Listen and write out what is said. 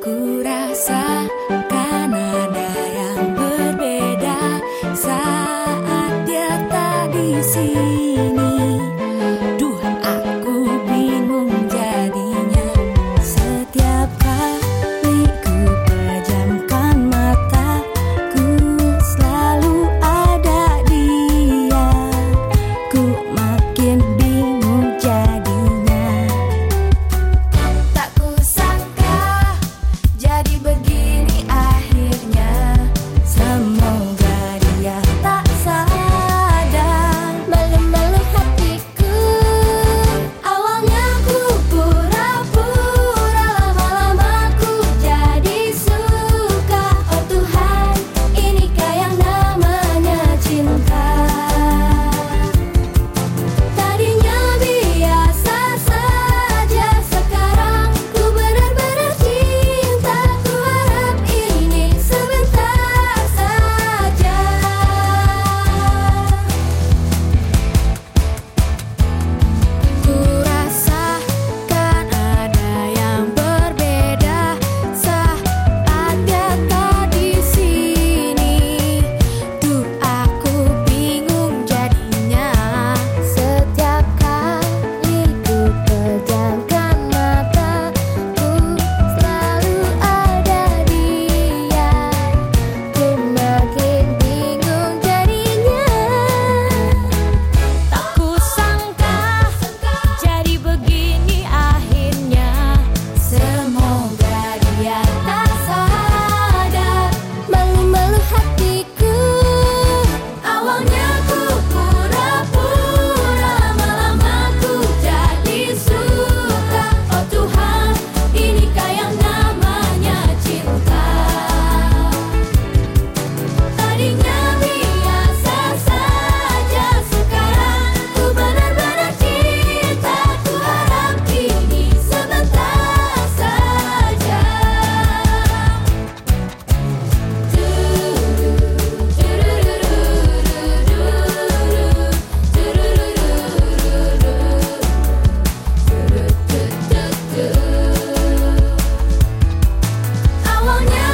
Ku rasa karena волне